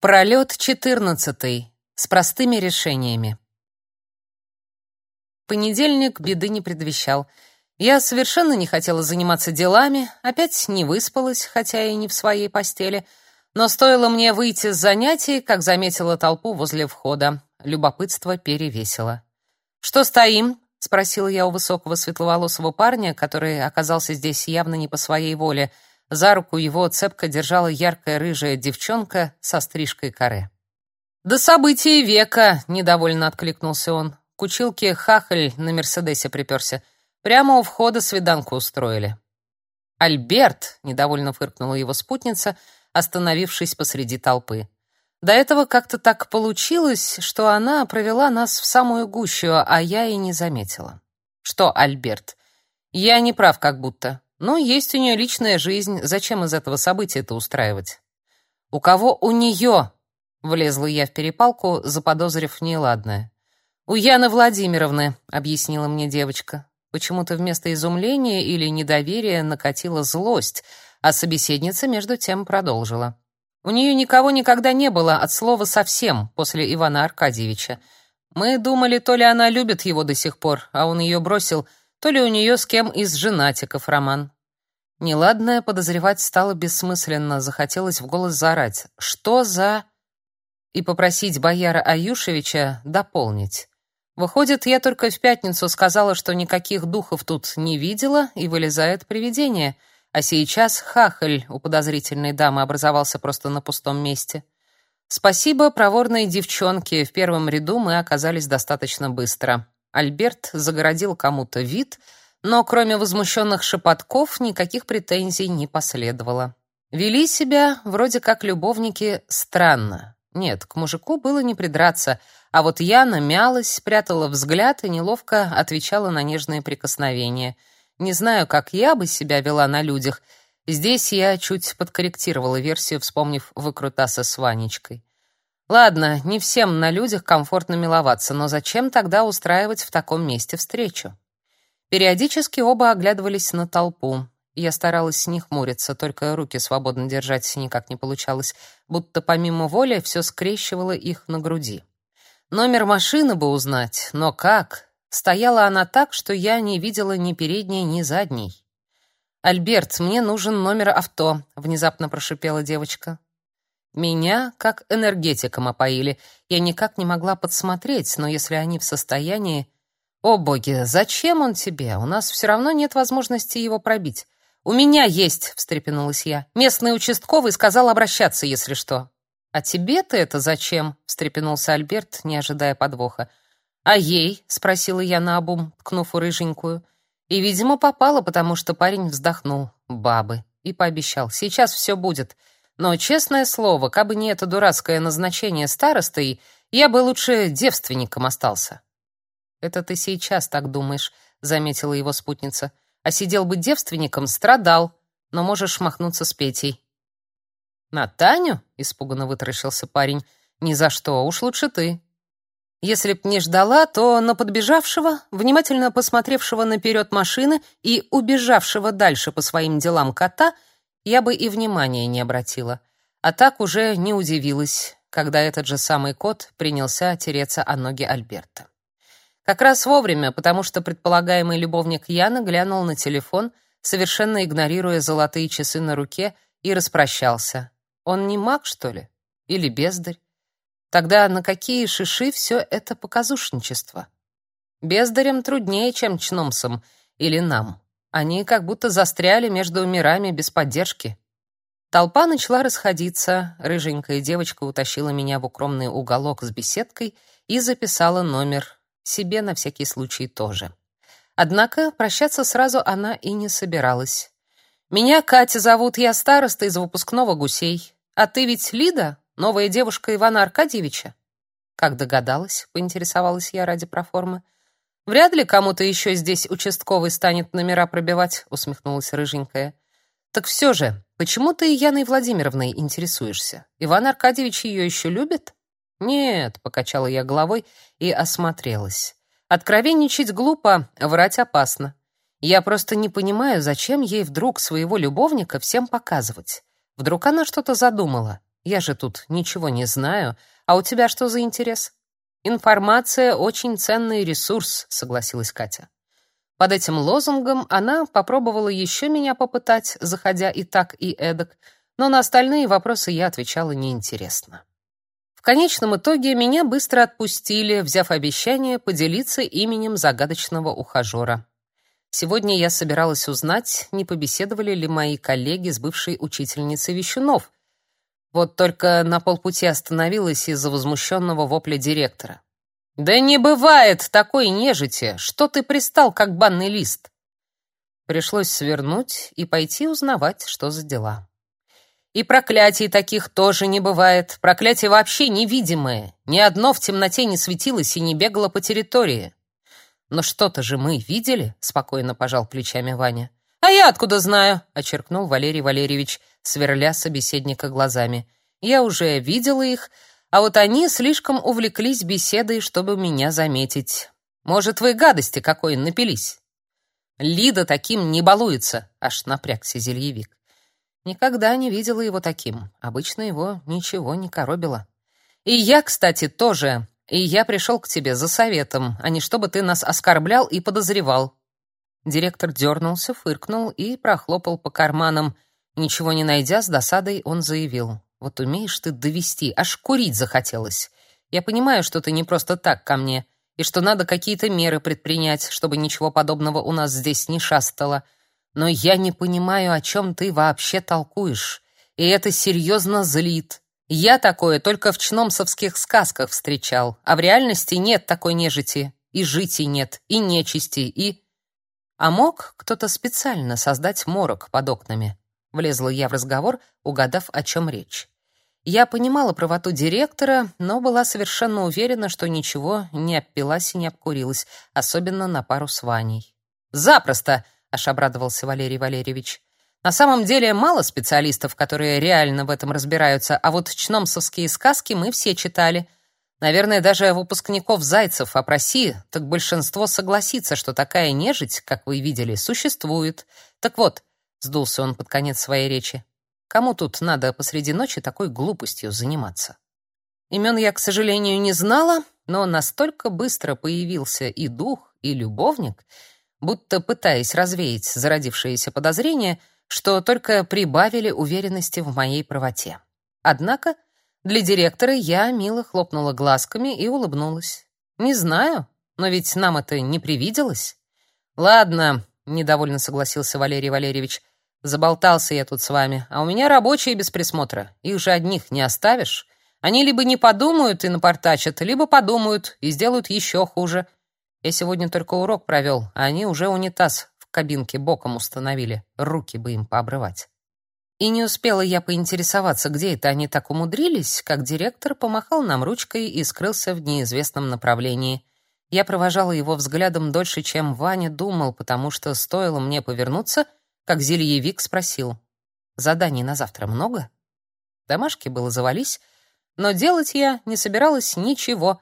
Пролет четырнадцатый. С простыми решениями. Понедельник беды не предвещал. Я совершенно не хотела заниматься делами, опять не выспалась, хотя и не в своей постели. Но стоило мне выйти с занятий, как заметила толпу возле входа. Любопытство перевесило. «Что стоим?» — спросила я у высокого светловолосого парня, который оказался здесь явно не по своей воле — за руку его цепко держала яркая рыжая девчонка со стрижкой каре. «Да события века!» — недовольно откликнулся он. К училке хахаль на Мерседесе приперся. Прямо у входа свиданку устроили. «Альберт!» — недовольно фыркнула его спутница, остановившись посреди толпы. До этого как-то так получилось, что она провела нас в самую гущу, а я и не заметила. «Что, Альберт? Я не прав как будто. Но есть у нее личная жизнь, зачем из этого события это устраивать? У кого у нее? Влезла я в перепалку, заподозрив неладное. У Яны Владимировны, объяснила мне девочка. Почему-то вместо изумления или недоверия накатила злость, а собеседница между тем продолжила. У нее никого никогда не было от слова совсем после Ивана Аркадьевича. Мы думали, то ли она любит его до сих пор, а он ее бросил, то ли у нее с кем из женатиков роман. Неладное подозревать стало бессмысленно, захотелось в голос заорать. «Что за...» и попросить бояра Аюшевича дополнить. Выходит, я только в пятницу сказала, что никаких духов тут не видела, и вылезает привидение, а сейчас хахаль у подозрительной дамы образовался просто на пустом месте. Спасибо проворной девчонке, в первом ряду мы оказались достаточно быстро. Альберт загородил кому-то вид, но кроме возмущенных шепотков никаких претензий не последовало. Вели себя вроде как любовники странно. Нет, к мужику было не придраться, а вот Яна мялась, прятала взгляд и неловко отвечала на нежные прикосновения. Не знаю, как я бы себя вела на людях. Здесь я чуть подкорректировала версию, вспомнив выкрутасы с Ванечкой. Ладно, не всем на людях комфортно миловаться, но зачем тогда устраивать в таком месте встречу? Периодически оба оглядывались на толпу. Я старалась не хмуриться, только руки свободно держать никак не получалось, будто помимо воли все скрещивало их на груди. Номер машины бы узнать, но как? Стояла она так, что я не видела ни передней, ни задней. «Альберт, мне нужен номер авто», — внезапно прошипела девочка. Меня как энергетиком опоили. Я никак не могла подсмотреть, но если они в состоянии... О, боги, зачем он тебе? У нас все равно нет возможности его пробить. У меня есть, встрепенулась я. Местный участковый сказал обращаться, если что. А тебе-то это зачем? встрепенулся Альберт, не ожидая подвоха. А ей? спросила я наобум, ткнув у рыженькую. И, видимо, попала, потому что парень вздохнул. Бабы. И пообещал: "Сейчас все будет". Но, честное слово, кабы не это дурацкое назначение старостой, я бы лучше девственником остался. Это ты сейчас так думаешь, заметила его спутница. А сидел бы девственником, страдал, но можешь махнуться с Петей. На Таню? испуганно вытаращился парень. Ни за что, уж лучше ты. Если б не ждала, то на подбежавшего, внимательно посмотревшего наперед машины и убежавшего дальше по своим делам кота — я бы и внимания не обратила. А так уже не удивилась, когда этот же самый кот принялся тереться о ноги Альберта. Как раз вовремя, потому что предполагаемый любовник Яны глянул на телефон, совершенно игнорируя золотые часы на руке, и распрощался. Он не маг, что ли? Или бездарь? Тогда на какие шиши все это показушничество? Бездарям труднее, чем чномсам или нам. Они как будто застряли между мирами без поддержки. Толпа начала расходиться. Рыженькая девочка утащила меня в укромный уголок с беседкой и записала номер себе на всякий случай тоже. Однако прощаться сразу она и не собиралась. Меня Катя зовут, я староста из выпускного гусей. А ты ведь Лида, новая девушка Ивана Аркадьевича? Как догадалась, поинтересовалась я ради проформы. Вряд ли кому-то еще здесь участковый станет номера пробивать, усмехнулась рыженькая. Так все же, почему ты Яной Владимировной интересуешься? Иван Аркадьевич ее еще любит? Нет, покачала я головой и осмотрелась. Откровенничать глупо, врать опасно. Я просто не понимаю, зачем ей вдруг своего любовника всем показывать. Вдруг она что-то задумала. Я же тут ничего не знаю. А у тебя что за интерес? Информация очень ценный ресурс, согласилась Катя. Под этим лозунгом она попробовала еще меня попытать, заходя и так, и эдак, но на остальные вопросы я отвечала неинтересно. В конечном итоге меня быстро отпустили, взяв обещание поделиться именем загадочного ухажера. Сегодня я собиралась узнать, не побеседовали ли мои коллеги с бывшей учительницей Вещунов. Вот только на полпути остановилась из-за возмущенного вопля директора. «Да не бывает такой нежити! Что ты пристал, как банный лист?» Пришлось свернуть и пойти узнавать, что за дела. И проклятий таких тоже не бывает. Проклятие вообще невидимое. Ни одно в темноте не светилось и не бегало по территории. Но что-то же мы видели, спокойно пожал плечами Ваня. А я откуда знаю, очеркнул Валерий Валерьевич, сверля собеседника глазами. Я уже видела их, а вот они слишком увлеклись беседой, чтобы меня заметить. Может, вы гадости какой напились? Лида таким не балуется, аж напрягся зельевик. Никогда не видела его таким. Обычно его ничего не коробило. И я, кстати, тоже. И я пришел к тебе за советом, а не чтобы ты нас оскорблял и подозревал. Директор дернулся, фыркнул и прохлопал по карманам. Ничего не найдя, с досадой он заявил: "Вот умеешь ты довести, аж курить захотелось. Я понимаю, что ты не просто так ко мне, и что надо какие-то меры предпринять, чтобы ничего подобного у нас здесь не шастало. Но я не понимаю, о чем ты вообще толкуешь, и это серьезно злит. Я такое только в чномсовских сказках встречал, а в реальности нет такой нежити, и жити нет, и нечисти, и... А мог кто-то специально создать морок под окнами? Влезла я в разговор, угадав, о чем речь. Я понимала правоту директора, но была совершенно уверена, что ничего не обпилась и не обкурилась, особенно на пару с Ваней. «Запросто!» — аж обрадовался Валерий Валерьевич. На самом деле мало специалистов, которые реально в этом разбираются, а вот чномсовские сказки мы все читали. Наверное, даже выпускников Зайцев опроси, так большинство согласится, что такая нежить, как вы видели, существует. Так вот, сдулся он под конец своей речи. Кому тут надо посреди ночи такой глупостью заниматься? Имен я, к сожалению, не знала, но настолько быстро появился и дух, и любовник, будто пытаясь развеять зародившиеся подозрения, что только прибавили уверенности в моей правоте. Однако для директора я мило хлопнула глазками и улыбнулась. Не знаю, но ведь нам это не привиделось. Ладно, недовольно согласился Валерий Валерьевич. Заболтался я тут с вами, а у меня рабочие без присмотра. Их же одних не оставишь. Они либо не подумают и напортачат, либо подумают и сделают еще хуже. Я сегодня только урок провел, а они уже унитаз в кабинке боком установили. Руки бы им пообрывать. И не успела я поинтересоваться, где это они так умудрились, как директор помахал нам ручкой и скрылся в неизвестном направлении. Я провожала его взглядом дольше, чем Ваня думал, потому что стоило мне повернуться, как зельевик спросил: "Заданий на завтра много?" Домашки было завались, но делать я не собиралась ничего,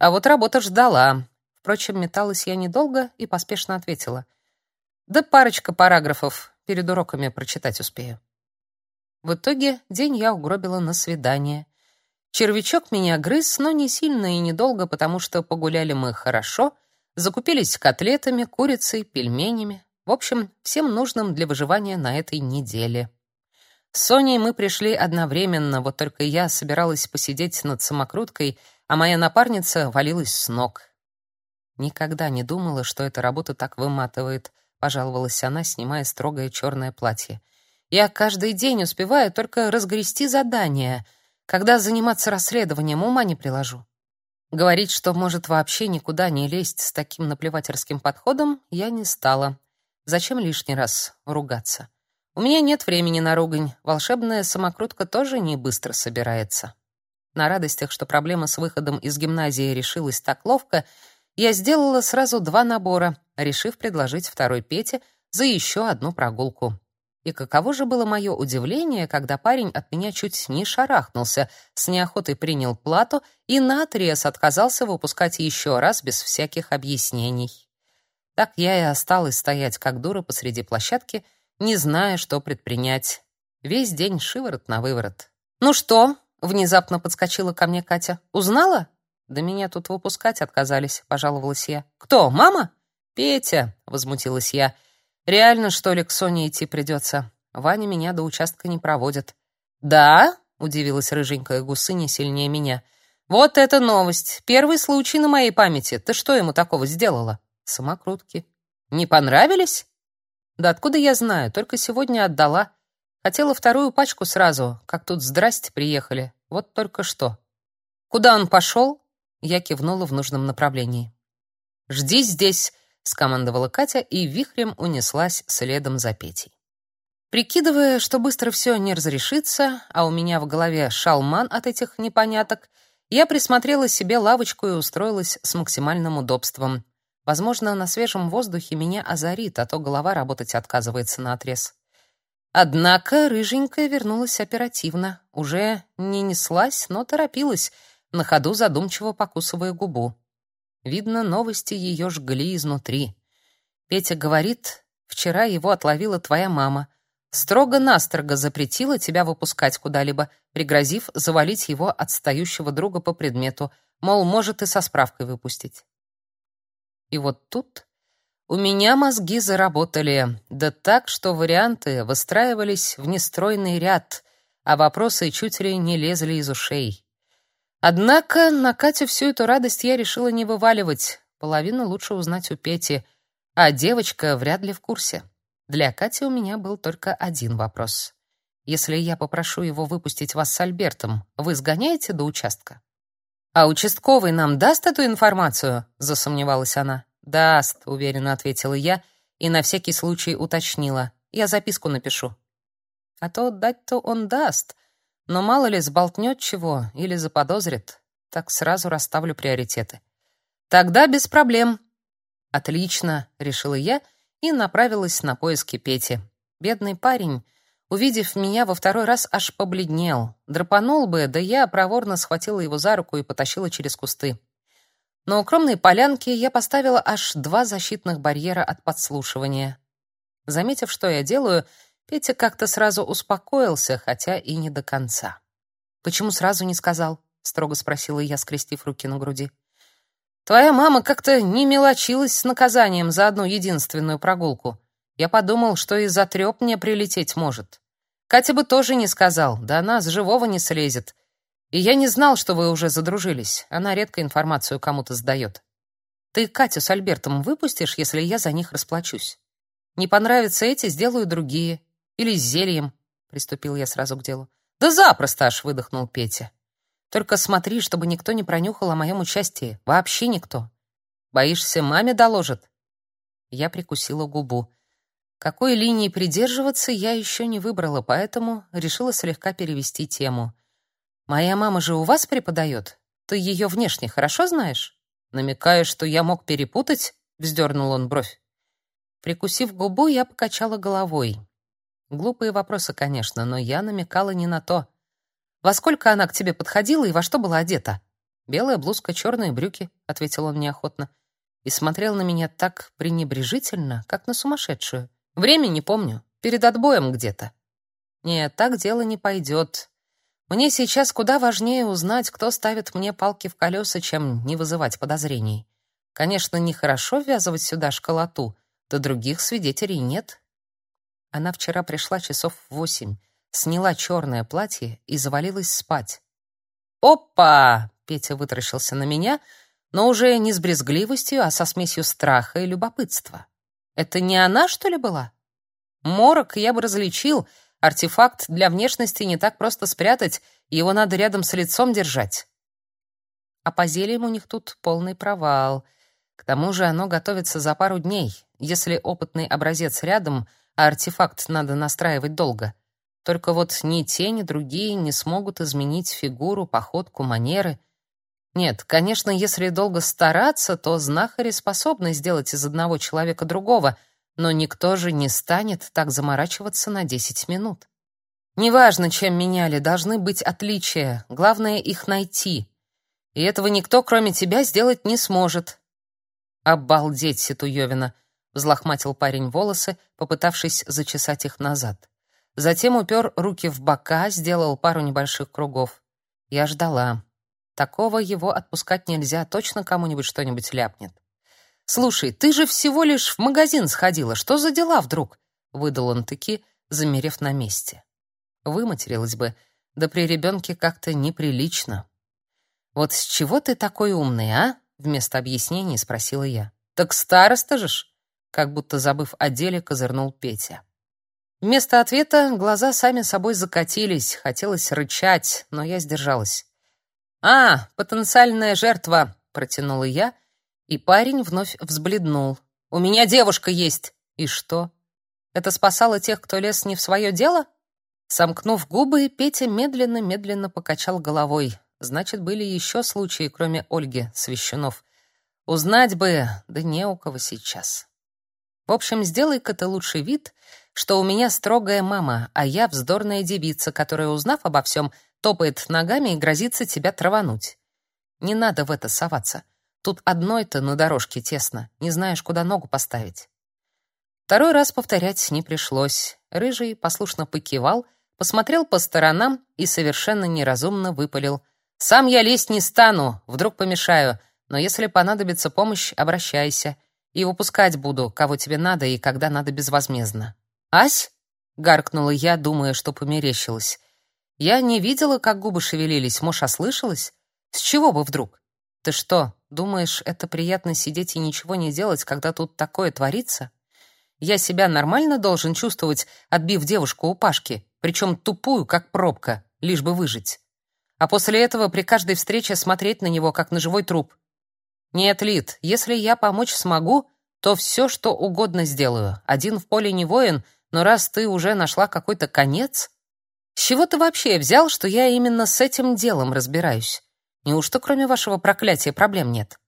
а вот работа ждала. Впрочем, металась я недолго и поспешно ответила: да парочка параграфов перед уроками прочитать успею. В итоге день я угробила на свидание. Червячок меня грыз, но не сильно и недолго, потому что погуляли мы хорошо, закупились котлетами, курицей, пельменями. В общем, всем нужным для выживания на этой неделе. С Соней мы пришли одновременно, вот только я собиралась посидеть над самокруткой, а моя напарница валилась с ног. Никогда не думала, что эта работа так выматывает — пожаловалась она, снимая строгое черное платье. Я каждый день успеваю только разгрести задания, когда заниматься расследованием ума не приложу. Говорить, что может вообще никуда не лезть с таким наплевательским подходом, я не стала. Зачем лишний раз ругаться? У меня нет времени на ругань. Волшебная самокрутка тоже не быстро собирается. На радостях, что проблема с выходом из гимназии решилась так ловко, я сделала сразу два набора, решив предложить второй Пете за еще одну прогулку. И каково же было мое удивление, когда парень от меня чуть не шарахнулся, с неохотой принял плату и наотрез отказался выпускать еще раз без всяких объяснений. Так я и осталась стоять как дура посреди площадки, не зная, что предпринять. Весь день шиворот на выворот. «Ну что, Внезапно подскочила ко мне Катя. Узнала? Да меня тут выпускать отказались, пожаловалась я. Кто? Мама? Петя, возмутилась я. Реально, что ли, к Соне идти придется? Ваня меня до участка не проводит. Да? удивилась рыженькая гусыня сильнее меня. Вот это новость. Первый случай на моей памяти. Ты что ему такого сделала? Самокрутки. Не понравились? Да откуда я знаю? Только сегодня отдала. Хотела вторую пачку сразу, как тут здрасте приехали. Вот только что. Куда он пошел? Я кивнула в нужном направлении. Жди здесь, скомандовала Катя и вихрем унеслась следом за Петей. Прикидывая, что быстро все не разрешится, а у меня в голове шалман от этих непоняток, я присмотрела себе лавочку и устроилась с максимальным удобством. Возможно, на свежем воздухе меня озарит, а то голова работать отказывается наотрез. Однако рыженькая вернулась оперативно, уже не неслась, но торопилась, на ходу задумчиво покусывая губу. Видно, новости ее жгли изнутри. Петя говорит, вчера его отловила твоя мама. Строго-настрого запретила тебя выпускать куда-либо, пригрозив завалить его отстающего друга по предмету, мол, может и со справкой выпустить. И вот тут у меня мозги заработали, да так, что варианты выстраивались в нестройный ряд, а вопросы чуть ли не лезли из ушей. Однако на Катю всю эту радость я решила не вываливать. Половину лучше узнать у Пети, а девочка вряд ли в курсе. Для Кати у меня был только один вопрос. Если я попрошу его выпустить вас с Альбертом, вы сгоняете до участка? А участковый нам даст эту информацию? засомневалась она. Даст, уверенно ответила я и на всякий случай уточнила. Я записку напишу. А то дать-то он даст, но мало ли сболтнет чего или заподозрит. Так сразу расставлю приоритеты. Тогда без проблем. Отлично, решила я и направилась на поиски Пети. Бедный парень Увидев меня во второй раз, аж побледнел. Драпанул бы, да я проворно схватила его за руку и потащила через кусты. На укромной полянке я поставила аж два защитных барьера от подслушивания. Заметив, что я делаю, Петя как-то сразу успокоился, хотя и не до конца. «Почему сразу не сказал?» — строго спросила я, скрестив руки на груди. «Твоя мама как-то не мелочилась с наказанием за одну единственную прогулку. Я подумал, что и за трёп мне прилететь может. Катя бы тоже не сказал, да она с живого не слезет. И я не знал, что вы уже задружились. Она редко информацию кому-то сдаёт. Ты Катю с Альбертом выпустишь, если я за них расплачусь? Не понравятся эти, сделаю другие. Или с зельем. Приступил я сразу к делу. Да запросто аж выдохнул Петя. Только смотри, чтобы никто не пронюхал о моем участии. Вообще никто. Боишься, маме доложат? Я прикусила губу. Какой линии придерживаться, я еще не выбрала, поэтому решила слегка перевести тему. «Моя мама же у вас преподает? Ты ее внешне хорошо знаешь?» «Намекаешь, что я мог перепутать?» — вздернул он бровь. Прикусив губу, я покачала головой. Глупые вопросы, конечно, но я намекала не на то. «Во сколько она к тебе подходила и во что была одета?» «Белая блузка, черные брюки», — ответил он неохотно. И смотрел на меня так пренебрежительно, как на сумасшедшую. Время не помню. Перед отбоем где-то. Нет, так дело не пойдет. Мне сейчас куда важнее узнать, кто ставит мне палки в колеса, чем не вызывать подозрений. Конечно, нехорошо ввязывать сюда школоту, да других свидетелей нет. Она вчера пришла часов в восемь, сняла черное платье и завалилась спать. «Опа!» — Петя вытаращился на меня, но уже не с брезгливостью, а со смесью страха и любопытства. Это не она, что ли, была? Морок я бы различил. Артефакт для внешности не так просто спрятать, его надо рядом с лицом держать. А по зельям у них тут полный провал. К тому же оно готовится за пару дней. Если опытный образец рядом, а артефакт надо настраивать долго. Только вот ни те, ни другие не смогут изменить фигуру, походку, манеры — нет, конечно, если долго стараться, то знахари способны сделать из одного человека другого, но никто же не станет так заморачиваться на 10 минут. Неважно, чем меняли, должны быть отличия, главное их найти. И этого никто, кроме тебя, сделать не сможет. Обалдеть, Ситуевина, взлохматил парень волосы, попытавшись зачесать их назад. Затем упер руки в бока, сделал пару небольших кругов. Я ждала. Такого его отпускать нельзя, точно кому-нибудь что-нибудь ляпнет. «Слушай, ты же всего лишь в магазин сходила. Что за дела вдруг?» — выдал он таки, замерев на месте. Выматерилась бы, да при ребенке как-то неприлично. «Вот с чего ты такой умный, а?» — вместо объяснений спросила я. «Так староста же ж!» — как будто забыв о деле, козырнул Петя. Вместо ответа глаза сами собой закатились, хотелось рычать, но я сдержалась. «А, потенциальная жертва!» — протянула я, и парень вновь взбледнул. «У меня девушка есть!» «И что? Это спасало тех, кто лез не в свое дело?» Сомкнув губы, Петя медленно-медленно покачал головой. Значит, были еще случаи, кроме Ольги Свящунов. Узнать бы, да не у кого сейчас. В общем, сделай-ка ты лучший вид, что у меня строгая мама, а я вздорная девица, которая, узнав обо всем, топает ногами и грозится тебя травануть. Не надо в это соваться. Тут одной-то на дорожке тесно, не знаешь, куда ногу поставить. Второй раз повторять не пришлось. Рыжий послушно покивал, посмотрел по сторонам и совершенно неразумно выпалил. «Сам я лезть не стану, вдруг помешаю, но если понадобится помощь, обращайся. И выпускать буду, кого тебе надо и когда надо безвозмездно». «Ась?» — гаркнула я, думая, что померещилась. «Я не видела, как губы шевелились, может, ослышалась? С чего бы вдруг? Ты что, думаешь, это приятно сидеть и ничего не делать, когда тут такое творится? Я себя нормально должен чувствовать, отбив девушку у Пашки, причем тупую, как пробка, лишь бы выжить. А после этого при каждой встрече смотреть на него, как на живой труп. Нет, Лид, если я помочь смогу, то все, что угодно сделаю. Один в поле не воин, но раз ты уже нашла какой-то конец, с чего ты вообще взял, что я именно с этим делом разбираюсь? Неужто кроме вашего проклятия проблем нет?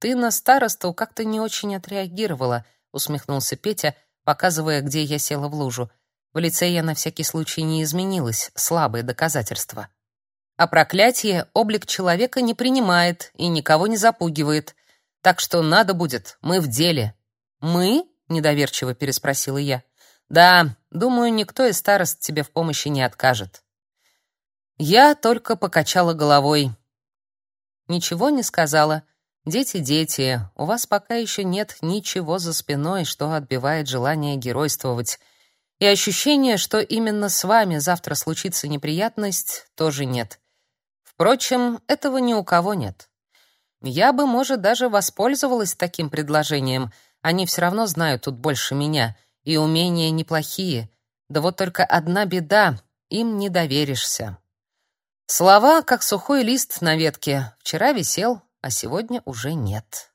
Ты на старосту как-то не очень отреагировала, усмехнулся Петя, показывая, где я села в лужу. В лице я на всякий случай не изменилась, слабые доказательства. А проклятие облик человека не принимает и никого не запугивает. Так что надо будет, мы в деле. Мы? недоверчиво переспросила я. Да, думаю, никто из старост тебе в помощи не откажет. Я только покачала головой. Ничего не сказала. Дети, дети, у вас пока еще нет ничего за спиной, что отбивает желание геройствовать. И ощущение, что именно с вами завтра случится неприятность, тоже нет. Впрочем, этого ни у кого нет. Я бы, может, даже воспользовалась таким предложением. Они все равно знают тут больше меня — и умения неплохие. Да вот только одна беда — им не доверишься. Слова, как сухой лист на ветке. Вчера висел, а сегодня уже нет.